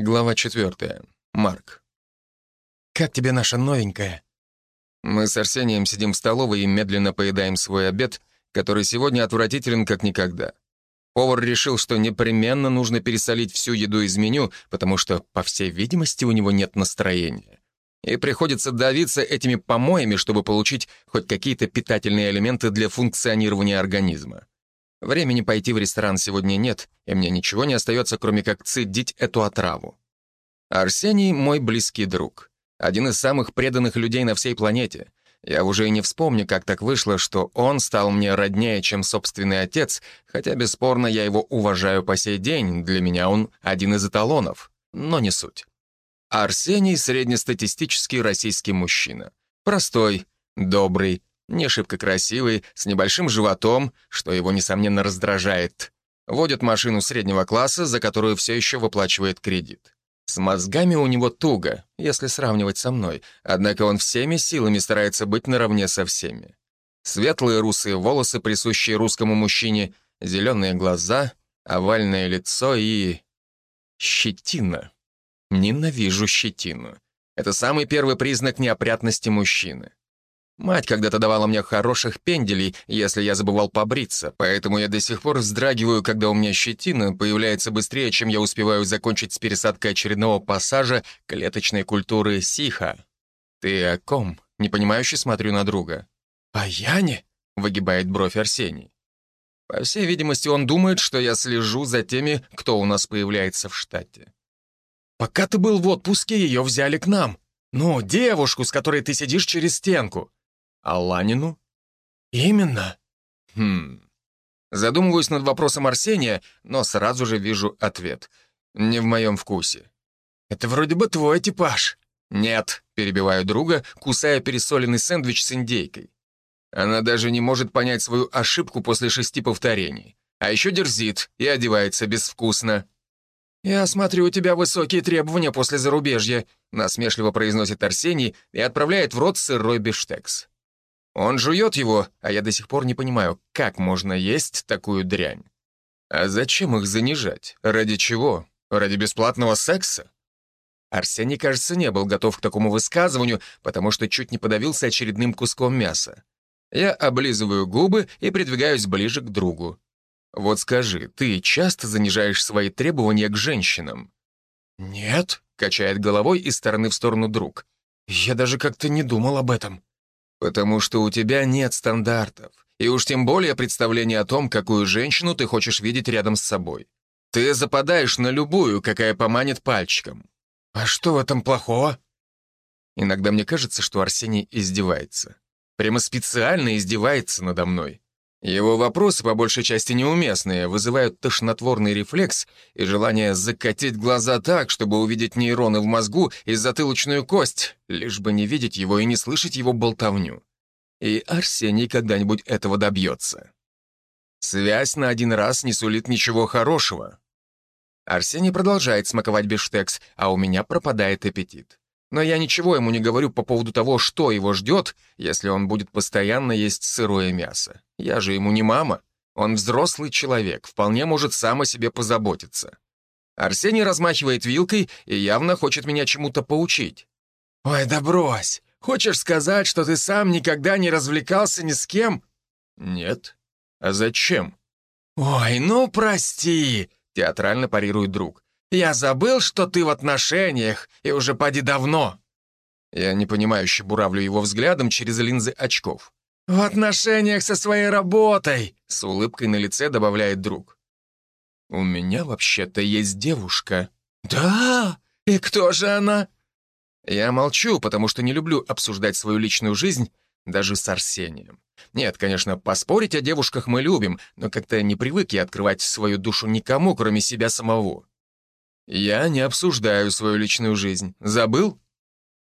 Глава четвертая. Марк. «Как тебе наша новенькая?» Мы с Арсением сидим в столовой и медленно поедаем свой обед, который сегодня отвратителен как никогда. Повар решил, что непременно нужно пересолить всю еду из меню, потому что, по всей видимости, у него нет настроения. И приходится давиться этими помоями, чтобы получить хоть какие-то питательные элементы для функционирования организма. Времени пойти в ресторан сегодня нет, и мне ничего не остается, кроме как цедить эту отраву. Арсений — мой близкий друг. Один из самых преданных людей на всей планете. Я уже и не вспомню, как так вышло, что он стал мне роднее, чем собственный отец, хотя, бесспорно, я его уважаю по сей день, для меня он один из эталонов, но не суть. Арсений — среднестатистический российский мужчина. Простой, добрый, не шибко красивый, с небольшим животом, что его, несомненно, раздражает. Водит машину среднего класса, за которую все еще выплачивает кредит. С мозгами у него туго, если сравнивать со мной, однако он всеми силами старается быть наравне со всеми. Светлые русые волосы, присущие русскому мужчине, зеленые глаза, овальное лицо и... щетина. Ненавижу щетину. Это самый первый признак неопрятности мужчины. Мать когда-то давала мне хороших пенделей, если я забывал побриться, поэтому я до сих пор вздрагиваю, когда у меня щетина появляется быстрее, чем я успеваю закончить с пересадкой очередного пассажа клеточной культуры сиха. «Ты о ком?» — непонимающе смотрю на друга. «О Яне?» — выгибает бровь Арсений. По всей видимости, он думает, что я слежу за теми, кто у нас появляется в штате. «Пока ты был в отпуске, ее взяли к нам. Ну, девушку, с которой ты сидишь через стенку. А Ланину? Именно. Хм. Задумываюсь над вопросом Арсения, но сразу же вижу ответ. Не в моем вкусе. Это вроде бы твой типаж. Нет, перебиваю друга, кусая пересоленный сэндвич с индейкой. Она даже не может понять свою ошибку после шести повторений. А еще дерзит и одевается безвкусно. «Я смотрю, у тебя высокие требования после зарубежья», насмешливо произносит Арсений и отправляет в рот сырой биштекс. Он жует его, а я до сих пор не понимаю, как можно есть такую дрянь. А зачем их занижать? Ради чего? Ради бесплатного секса? Арсений, кажется, не был готов к такому высказыванию, потому что чуть не подавился очередным куском мяса. Я облизываю губы и придвигаюсь ближе к другу. Вот скажи, ты часто занижаешь свои требования к женщинам? «Нет», — качает головой из стороны в сторону друг. «Я даже как-то не думал об этом». Потому что у тебя нет стандартов, и уж тем более представления о том, какую женщину ты хочешь видеть рядом с собой. Ты западаешь на любую, какая поманит пальчиком. А что в этом плохого? Иногда мне кажется, что Арсений издевается. Прямо специально издевается надо мной. Его вопросы, по большей части неуместные, вызывают тошнотворный рефлекс и желание закатить глаза так, чтобы увидеть нейроны в мозгу и затылочную кость, лишь бы не видеть его и не слышать его болтовню. И Арсений когда-нибудь этого добьется. Связь на один раз не сулит ничего хорошего. Арсений продолжает смаковать бифштекс, а у меня пропадает аппетит. Но я ничего ему не говорю по поводу того, что его ждет, если он будет постоянно есть сырое мясо. Я же ему не мама. Он взрослый человек, вполне может сам о себе позаботиться. Арсений размахивает вилкой и явно хочет меня чему-то поучить. «Ой, да брось! Хочешь сказать, что ты сам никогда не развлекался ни с кем?» «Нет. А зачем?» «Ой, ну прости!» — театрально парирует друг. «Я забыл, что ты в отношениях, и уже поди давно». Я непонимающе буравлю его взглядом через линзы очков. «В отношениях со своей работой», — с улыбкой на лице добавляет друг. «У меня вообще-то есть девушка». «Да? И кто же она?» Я молчу, потому что не люблю обсуждать свою личную жизнь даже с Арсением. Нет, конечно, поспорить о девушках мы любим, но как-то не привык я открывать свою душу никому, кроме себя самого. Я не обсуждаю свою личную жизнь. Забыл?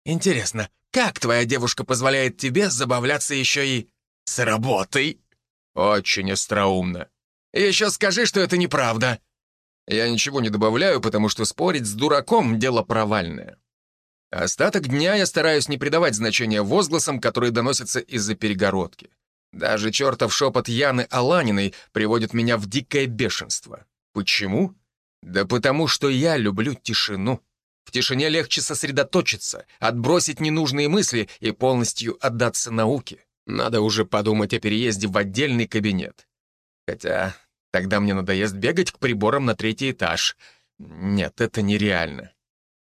Интересно, как твоя девушка позволяет тебе забавляться еще и с работой? Очень остроумно. Еще скажи, что это неправда. Я ничего не добавляю, потому что спорить с дураком — дело провальное. Остаток дня я стараюсь не придавать значения возгласам, которые доносятся из-за перегородки. Даже чертов шепот Яны Аланиной приводит меня в дикое бешенство. Почему? Да потому что я люблю тишину. В тишине легче сосредоточиться, отбросить ненужные мысли и полностью отдаться науке. Надо уже подумать о переезде в отдельный кабинет. Хотя тогда мне надоест бегать к приборам на третий этаж. Нет, это нереально.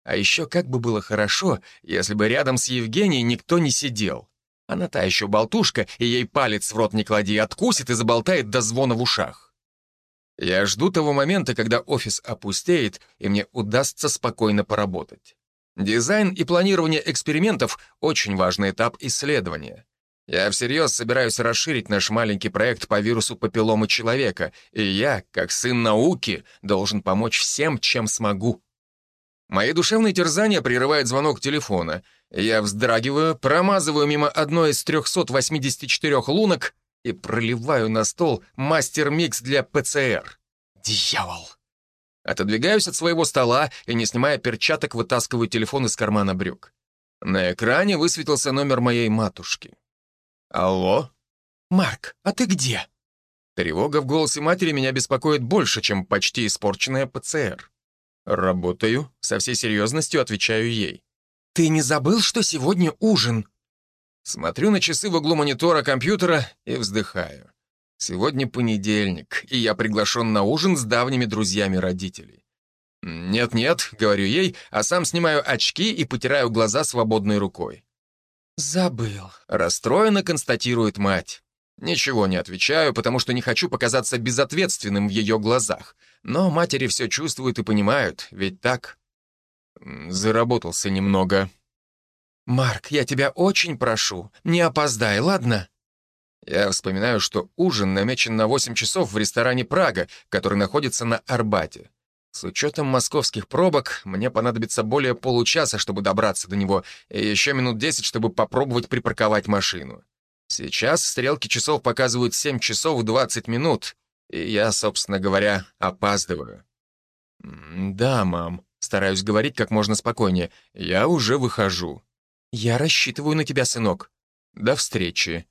А еще как бы было хорошо, если бы рядом с Евгенией никто не сидел. Она та еще болтушка, и ей палец в рот не клади, откусит и заболтает до звона в ушах. Я жду того момента, когда офис опустеет, и мне удастся спокойно поработать. Дизайн и планирование экспериментов — очень важный этап исследования. Я всерьез собираюсь расширить наш маленький проект по вирусу папилломы человека, и я, как сын науки, должен помочь всем, чем смогу. Мои душевные терзания прерывает звонок телефона. Я вздрагиваю, промазываю мимо одной из 384 лунок и проливаю на стол мастер-микс для ПЦР. Дьявол! Отодвигаюсь от своего стола и, не снимая перчаток, вытаскиваю телефон из кармана брюк. На экране высветился номер моей матушки. «Алло?» «Марк, а ты где?» Тревога в голосе матери меня беспокоит больше, чем почти испорченная ПЦР. «Работаю», — со всей серьезностью отвечаю ей. «Ты не забыл, что сегодня ужин?» Смотрю на часы в углу монитора компьютера и вздыхаю. Сегодня понедельник, и я приглашен на ужин с давними друзьями родителей. «Нет-нет», — говорю ей, а сам снимаю очки и потираю глаза свободной рукой. «Забыл», — расстроенно констатирует мать. Ничего не отвечаю, потому что не хочу показаться безответственным в ее глазах. Но матери все чувствуют и понимают, ведь так? Заработался немного. «Марк, я тебя очень прошу, не опоздай, ладно?» Я вспоминаю, что ужин намечен на 8 часов в ресторане «Прага», который находится на Арбате. С учетом московских пробок мне понадобится более получаса, чтобы добраться до него, и еще минут 10, чтобы попробовать припарковать машину. Сейчас стрелки часов показывают 7 часов 20 минут, и я, собственно говоря, опаздываю. «Да, мам», — стараюсь говорить как можно спокойнее, — «я уже выхожу». «Я рассчитываю на тебя, сынок». «До встречи».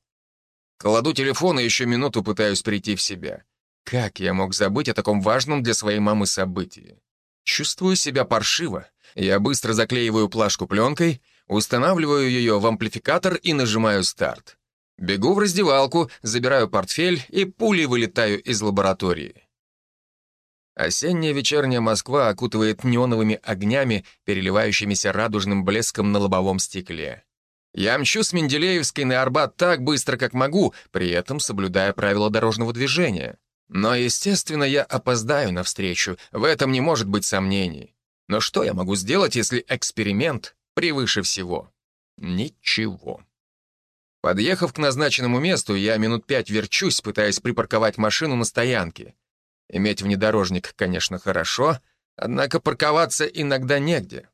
Кладу телефон и еще минуту пытаюсь прийти в себя. Как я мог забыть о таком важном для своей мамы событии? Чувствую себя паршиво. Я быстро заклеиваю плашку пленкой, устанавливаю ее в амплификатор и нажимаю старт. Бегу в раздевалку, забираю портфель и пулей вылетаю из лаборатории. Осенняя вечерняя Москва окутывает неоновыми огнями, переливающимися радужным блеском на лобовом стекле. Я мчу с Менделеевской на Арбат так быстро, как могу, при этом соблюдая правила дорожного движения. Но, естественно, я опоздаю на встречу, в этом не может быть сомнений. Но что я могу сделать, если эксперимент превыше всего? Ничего. Подъехав к назначенному месту, я минут пять верчусь, пытаясь припарковать машину на стоянке. Иметь внедорожник, конечно, хорошо, однако парковаться иногда негде.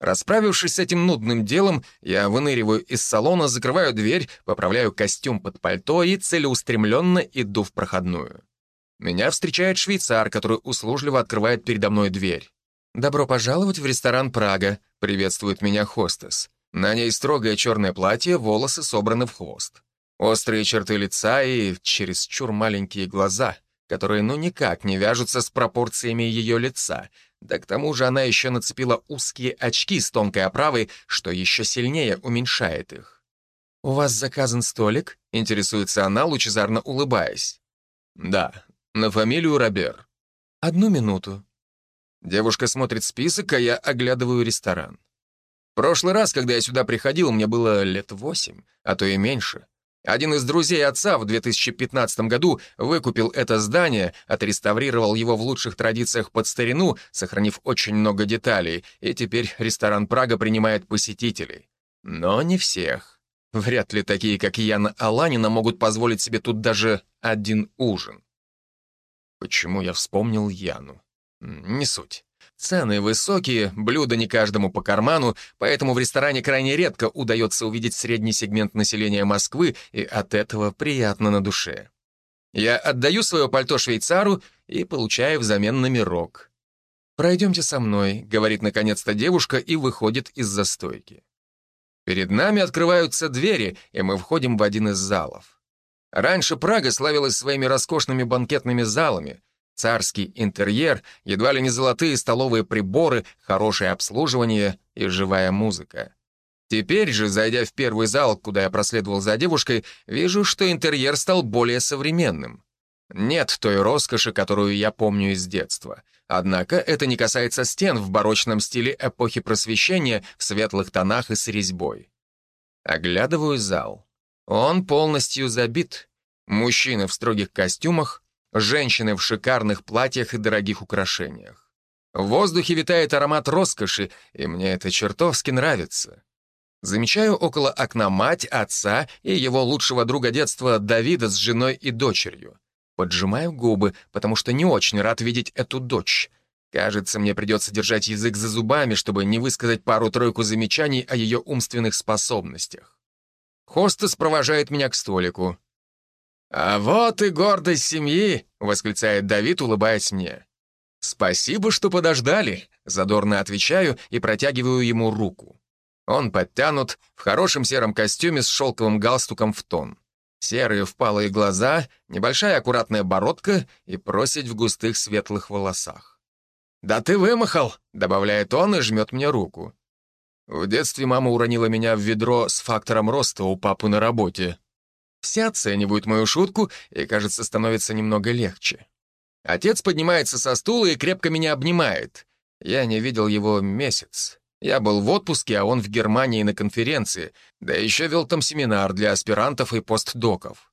Расправившись с этим нудным делом, я выныриваю из салона, закрываю дверь, поправляю костюм под пальто и целеустремленно иду в проходную. Меня встречает швейцар, который услужливо открывает передо мной дверь. «Добро пожаловать в ресторан «Прага», — приветствует меня хостес. На ней строгое черное платье, волосы собраны в хвост. Острые черты лица и чересчур маленькие глаза, которые ну никак не вяжутся с пропорциями ее лица. Да к тому же она еще нацепила узкие очки с тонкой оправой, что еще сильнее уменьшает их. «У вас заказан столик?» — интересуется она, лучезарно улыбаясь. «Да, на фамилию Робер. Одну минуту. Девушка смотрит список, а я оглядываю ресторан. прошлый раз, когда я сюда приходил, мне было лет восемь, а то и меньше. Один из друзей отца в 2015 году выкупил это здание, отреставрировал его в лучших традициях под старину, сохранив очень много деталей, и теперь ресторан «Прага» принимает посетителей. Но не всех. Вряд ли такие, как Яна Аланина, могут позволить себе тут даже один ужин. Почему я вспомнил Яну? Не суть. Цены высокие, блюда не каждому по карману, поэтому в ресторане крайне редко удается увидеть средний сегмент населения Москвы, и от этого приятно на душе. Я отдаю свое пальто швейцару и получаю взамен номерок. «Пройдемте со мной», — говорит наконец-то девушка и выходит из застойки. Перед нами открываются двери, и мы входим в один из залов. Раньше Прага славилась своими роскошными банкетными залами. Царский интерьер, едва ли не золотые столовые приборы, хорошее обслуживание и живая музыка. Теперь же, зайдя в первый зал, куда я проследовал за девушкой, вижу, что интерьер стал более современным. Нет той роскоши, которую я помню из детства. Однако это не касается стен в барочном стиле эпохи Просвещения в светлых тонах и с резьбой. Оглядываю зал. Он полностью забит. Мужчины в строгих костюмах, женщины в шикарных платьях и дорогих украшениях. В воздухе витает аромат роскоши, и мне это чертовски нравится. Замечаю около окна мать, отца и его лучшего друга детства Давида с женой и дочерью. Поджимаю губы, потому что не очень рад видеть эту дочь. Кажется, мне придется держать язык за зубами, чтобы не высказать пару-тройку замечаний о ее умственных способностях. Хостес провожает меня к столику. «А вот и гордость семьи!» — восклицает Давид, улыбаясь мне. «Спасибо, что подождали», — задорно отвечаю и протягиваю ему руку. Он подтянут, в хорошем сером костюме с шелковым галстуком в тон. Серые впалые глаза, небольшая аккуратная бородка и просить в густых светлых волосах. «Да ты вымахал!» — добавляет он и жмет мне руку. В детстве мама уронила меня в ведро с фактором роста у папы на работе. Все оценивают мою шутку, и, кажется, становится немного легче. Отец поднимается со стула и крепко меня обнимает. Я не видел его месяц. Я был в отпуске, а он в Германии на конференции, да еще вел там семинар для аспирантов и постдоков.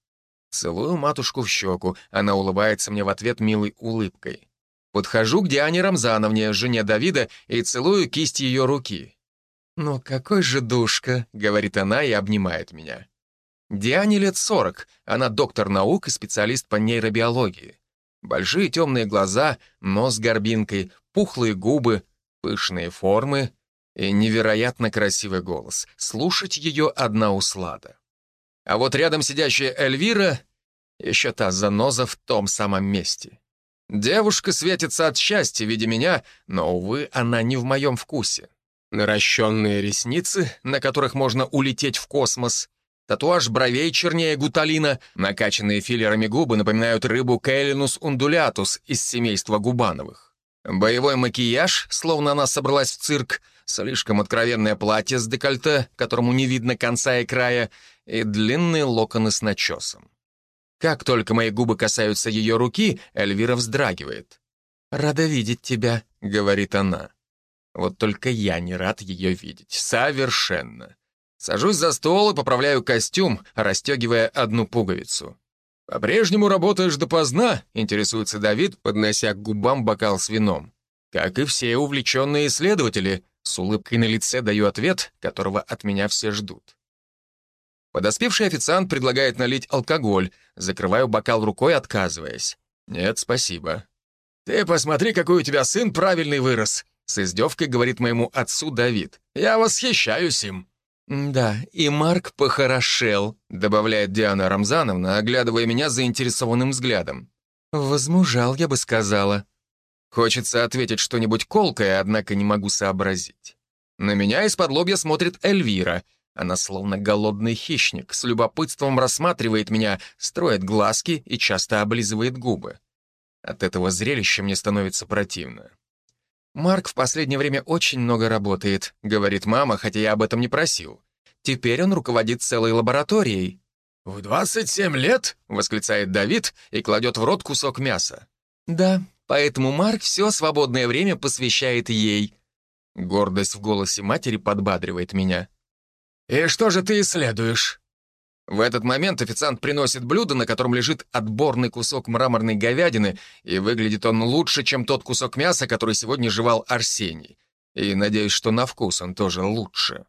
Целую матушку в щеку, она улыбается мне в ответ милой улыбкой. Подхожу к Диане Рамзановне, жене Давида, и целую кисть ее руки. «Ну какой же душка», — говорит она и обнимает меня. Диане лет 40, она доктор наук и специалист по нейробиологии. Большие темные глаза, нос с горбинкой, пухлые губы, пышные формы и невероятно красивый голос. Слушать ее одна услада. А вот рядом сидящая Эльвира — еще та заноза в том самом месте. Девушка светится от счастья, видя меня, но, увы, она не в моем вкусе. Наращенные ресницы, на которых можно улететь в космос — Татуаж бровей чернее гуталина, накачанные филлерами губы напоминают рыбу Кейлинус ундулятус из семейства Губановых. Боевой макияж, словно она собралась в цирк, слишком откровенное платье с декольте, которому не видно конца и края, и длинные локоны с начесом. Как только мои губы касаются ее руки, Эльвира вздрагивает. «Рада видеть тебя», — говорит она. Вот только я не рад ее видеть. Совершенно. Сажусь за стол и поправляю костюм, расстегивая одну пуговицу. «По-прежнему работаешь допоздна?» — интересуется Давид, поднося к губам бокал с вином. «Как и все увлеченные исследователи», — с улыбкой на лице даю ответ, которого от меня все ждут. Подоспевший официант предлагает налить алкоголь, закрываю бокал рукой, отказываясь. «Нет, спасибо». «Ты посмотри, какой у тебя сын правильный вырос», — с издевкой говорит моему отцу Давид. «Я восхищаюсь им». «Да, и Марк похорошел», — добавляет Диана Рамзановна, оглядывая меня заинтересованным взглядом. «Возмужал, я бы сказала». Хочется ответить что-нибудь колкое, однако не могу сообразить. На меня из-под лобья смотрит Эльвира. Она словно голодный хищник, с любопытством рассматривает меня, строит глазки и часто облизывает губы. От этого зрелища мне становится противно. «Марк в последнее время очень много работает», — говорит мама, хотя я об этом не просил. «Теперь он руководит целой лабораторией». «В 27 лет?» — восклицает Давид и кладет в рот кусок мяса. «Да, поэтому Марк все свободное время посвящает ей». Гордость в голосе матери подбадривает меня. «И что же ты исследуешь?» В этот момент официант приносит блюдо, на котором лежит отборный кусок мраморной говядины, и выглядит он лучше, чем тот кусок мяса, который сегодня жевал Арсений. И надеюсь, что на вкус он тоже лучше.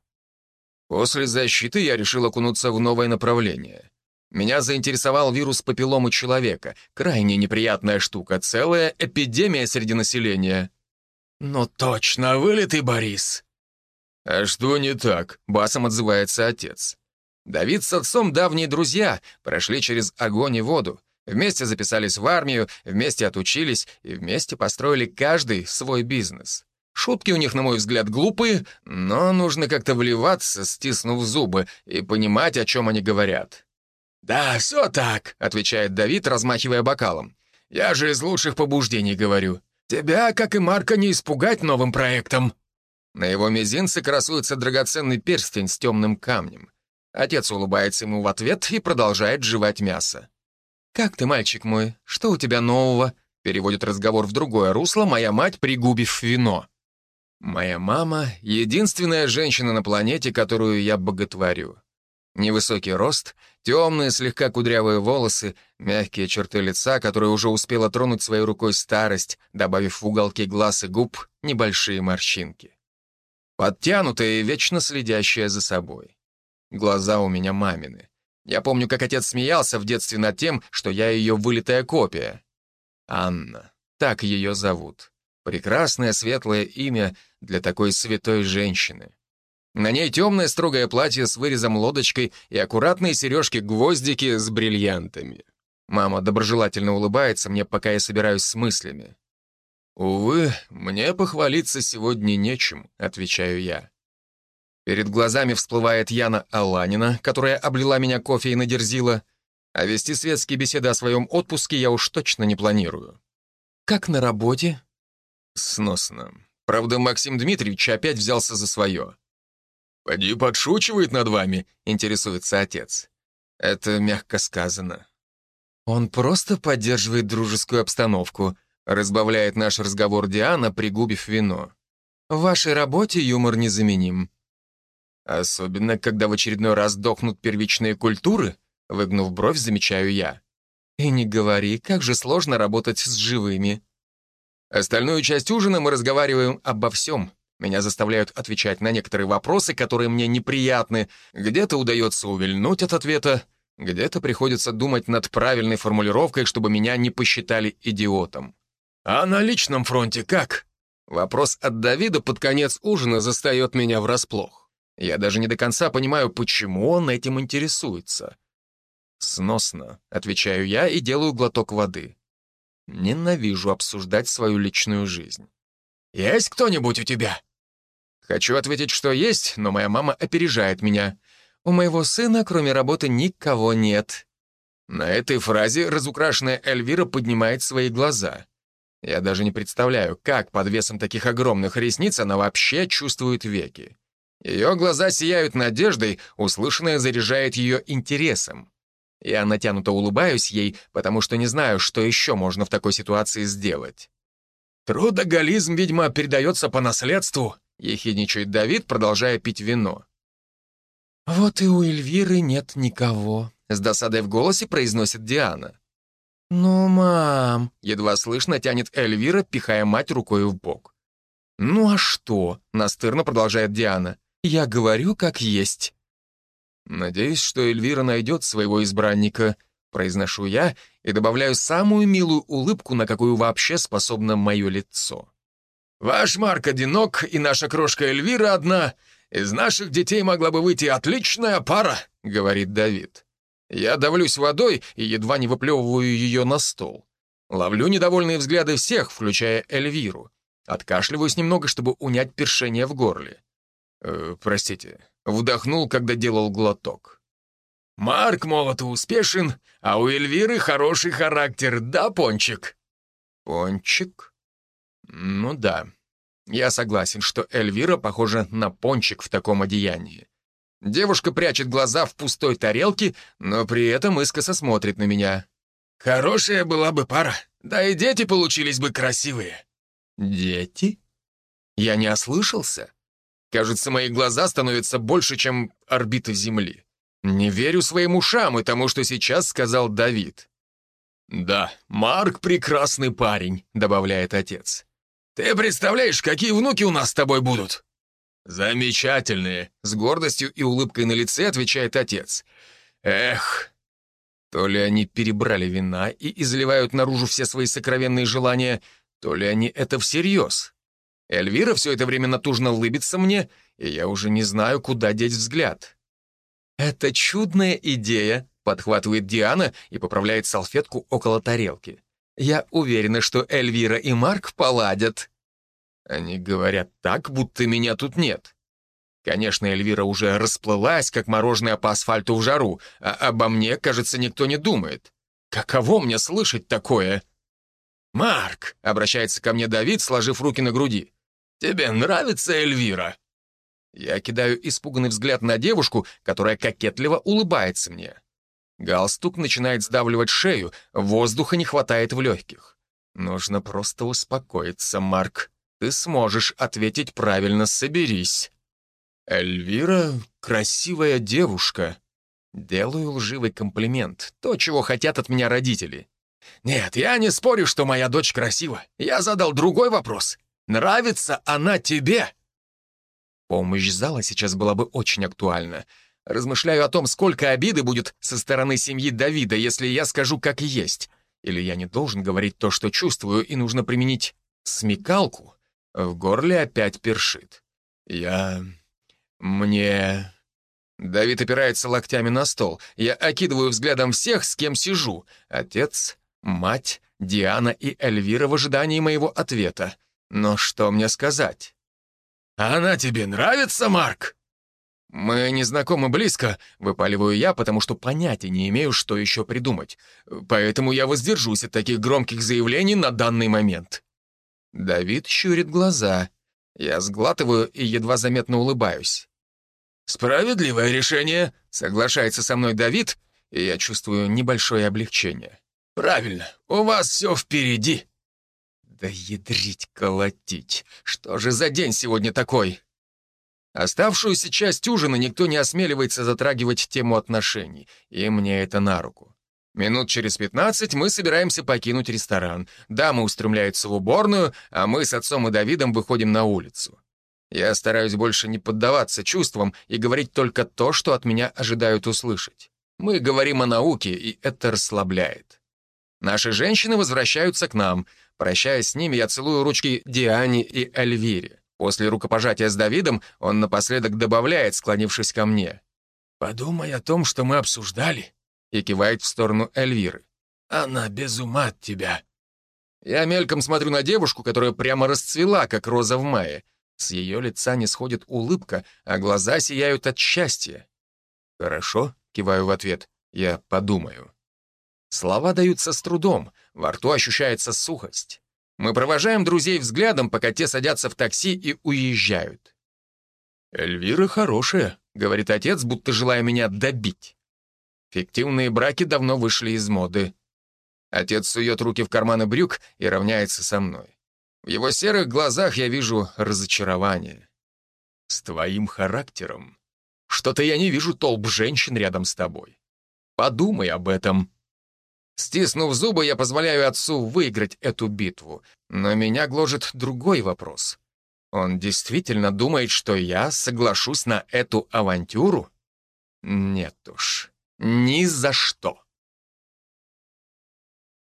После защиты я решил окунуться в новое направление. Меня заинтересовал вирус папилломы человека. Крайне неприятная штука, целая эпидемия среди населения. «Ну точно, вылитый Борис!» «А что не так?» — басом отзывается отец. Давид с отцом давние друзья, прошли через огонь и воду. Вместе записались в армию, вместе отучились и вместе построили каждый свой бизнес. Шутки у них, на мой взгляд, глупые, но нужно как-то вливаться, стиснув зубы, и понимать, о чем они говорят. «Да, все так», — отвечает Давид, размахивая бокалом. Я же из лучших побуждений говорю. Тебя, как и Марка, не испугать новым проектом». На его мизинце красуется драгоценный перстень с темным камнем. Отец улыбается ему в ответ и продолжает жевать мясо. «Как ты, мальчик мой? Что у тебя нового?» Переводит разговор в другое русло моя мать, пригубив вино. Моя мама — единственная женщина на планете, которую я боготворю. Невысокий рост, темные, слегка кудрявые волосы, мягкие черты лица, которые уже успела тронуть своей рукой старость, добавив в уголки глаз и губ небольшие морщинки. Подтянутая и вечно следящая за собой. Глаза у меня мамины. Я помню, как отец смеялся в детстве над тем, что я ее вылитая копия. Анна. Так ее зовут. Прекрасное светлое имя для такой святой женщины. На ней темное строгое платье с вырезом лодочкой и аккуратные сережки-гвоздики с бриллиантами. Мама доброжелательно улыбается мне, пока я собираюсь с мыслями. «Увы, мне похвалиться сегодня нечем», — отвечаю я. Перед глазами всплывает Яна Аланина, которая облила меня кофе и надерзила, а вести светские беседы о своем отпуске я уж точно не планирую. «Как на работе?» «Сносно. Правда, Максим Дмитриевич опять взялся за свое». «Поди подшучивает над вами», — интересуется отец. Это мягко сказано. «Он просто поддерживает дружескую обстановку», — разбавляет наш разговор Диана, пригубив вино. «В вашей работе юмор незаменим. Особенно, когда в очередной раз дохнут первичные культуры, выгнув бровь, замечаю я. И не говори, как же сложно работать с живыми. Остальную часть ужина мы разговариваем обо всем. Меня заставляют отвечать на некоторые вопросы, которые мне неприятны. Где-то удается увильнуть от ответа, где-то приходится думать над правильной формулировкой, чтобы меня не посчитали идиотом. «А на личном фронте как?» Вопрос от Давида под конец ужина застает меня врасплох. Я даже не до конца понимаю, почему он этим интересуется. «Сносно», — отвечаю я и делаю глоток воды. Ненавижу обсуждать свою личную жизнь. «Есть кто-нибудь у тебя?» Хочу ответить, что есть, но моя мама опережает меня. У моего сына, кроме работы, никого нет. На этой фразе разукрашенная Эльвира поднимает свои глаза. Я даже не представляю, как под весом таких огромных ресниц она вообще чувствует веки. Ее глаза сияют надеждой, услышанное заряжает ее интересом. Я натянуто улыбаюсь ей, потому что не знаю, что еще можно в такой ситуации сделать. «Трудоголизм, видимо, передается по наследству», — ехидничает Давид, продолжая пить вино. «Вот и у Эльвиры нет никого», — с досадой в голосе произносит Диана. «Ну, мам», — едва слышно тянет Эльвира, пихая мать рукой в бок. «Ну а что?» — настырно продолжает Диана. Я говорю, как есть». «Надеюсь, что Эльвира найдет своего избранника», произношу я и добавляю самую милую улыбку, на какую вообще способно мое лицо. «Ваш Марк одинок, и наша крошка Эльвира одна. Из наших детей могла бы выйти отличная пара», — говорит Давид. Я давлюсь водой и едва не выплевываю ее на стол. Ловлю недовольные взгляды всех, включая Эльвиру. Откашливаюсь немного, чтобы унять першение в горле. Э, простите, вдохнул, когда делал глоток. «Марк молод и успешен, а у Эльвиры хороший характер, да, Пончик?» «Пончик?» «Ну да. Я согласен, что Эльвира похожа на пончик в таком одеянии. Девушка прячет глаза в пустой тарелке, но при этом искоса смотрит на меня. Хорошая была бы пара, да и дети получились бы красивые». «Дети?» Я не ослышался? Кажется, мои глаза становятся больше, чем орбита Земли. Не верю своим ушам и тому, что сейчас сказал Давид. «Да, Марк прекрасный парень», — добавляет отец. «Ты представляешь, какие внуки у нас с тобой будут?» «Замечательные», — с гордостью и улыбкой на лице отвечает отец. «Эх». То ли они перебрали вина и изливают наружу все свои сокровенные желания, то ли они это всерьез. Эльвира все это время натужно улыбится мне, и я уже не знаю, куда деть взгляд. «Это чудная идея», — подхватывает Диана и поправляет салфетку около тарелки. «Я уверена, что Эльвира и Марк поладят». Они говорят так, будто меня тут нет. Конечно, Эльвира уже расплылась, как мороженое по асфальту в жару, а обо мне, кажется, никто не думает. Каково мне слышать такое? «Марк!» — обращается ко мне Давид, сложив руки на груди. «Тебе нравится Эльвира?» Я кидаю испуганный взгляд на девушку, которая кокетливо улыбается мне. Галстук начинает сдавливать шею, воздуха не хватает в легких. Нужно просто успокоиться, Марк. Ты сможешь ответить правильно, соберись. Эльвира — красивая девушка. Делаю лживый комплимент, то, чего хотят от меня родители. Нет, я не спорю, что моя дочь красива. Я задал другой вопрос. Нравится она тебе? Помощь зала сейчас была бы очень актуальна. Размышляю о том, сколько обиды будет со стороны семьи Давида, если я скажу как есть. Или я не должен говорить то, что чувствую, и нужно применить смекалку. В горле опять першит. Я... мне... Давид опирается локтями на стол. Я окидываю взглядом всех, с кем сижу. Отец, мать, Диана и Эльвира в ожидании моего ответа. Но что мне сказать? «Она тебе нравится, Марк?» «Мы не знакомы близко», — выпаливаю я, потому что понятия не имею, что еще придумать. Поэтому я воздержусь от таких громких заявлений на данный момент. Давид щурит глаза. Я сглатываю и едва заметно улыбаюсь. «Справедливое решение», — соглашается со мной Давид, и я чувствую небольшое облегчение. «Правильно, у вас все впереди». Да ядрить колотить. Что же за день сегодня такой? Оставшуюся часть ужина никто не осмеливается затрагивать тему отношений, и мне это на руку. Минут через пятнадцать мы собираемся покинуть ресторан. Дамы устремляются в уборную, а мы с отцом и Давидом выходим на улицу. Я стараюсь больше не поддаваться чувствам и говорить только то, что от меня ожидают услышать. Мы говорим о науке, и это расслабляет. Наши женщины возвращаются к нам — Прощаясь с ними, я целую ручки Диане и Эльвире. После рукопожатия с Давидом он напоследок добавляет, склонившись ко мне. «Подумай о том, что мы обсуждали», и кивает в сторону Эльвиры. «Она без ума от тебя». Я мельком смотрю на девушку, которая прямо расцвела, как роза в мае. С ее лица не сходит улыбка, а глаза сияют от счастья. «Хорошо», — киваю в ответ, — «я подумаю». Слова даются с трудом, во рту ощущается сухость. Мы провожаем друзей взглядом, пока те садятся в такси и уезжают. «Эльвира хорошая», — говорит отец, будто желая меня добить. Фиктивные браки давно вышли из моды. Отец сует руки в карманы брюк и равняется со мной. В его серых глазах я вижу разочарование. «С твоим характером. Что-то я не вижу толп женщин рядом с тобой. Подумай об этом». Стиснув зубы, я позволяю отцу выиграть эту битву. Но меня гложет другой вопрос. Он действительно думает, что я соглашусь на эту авантюру? Нет уж, ни за что.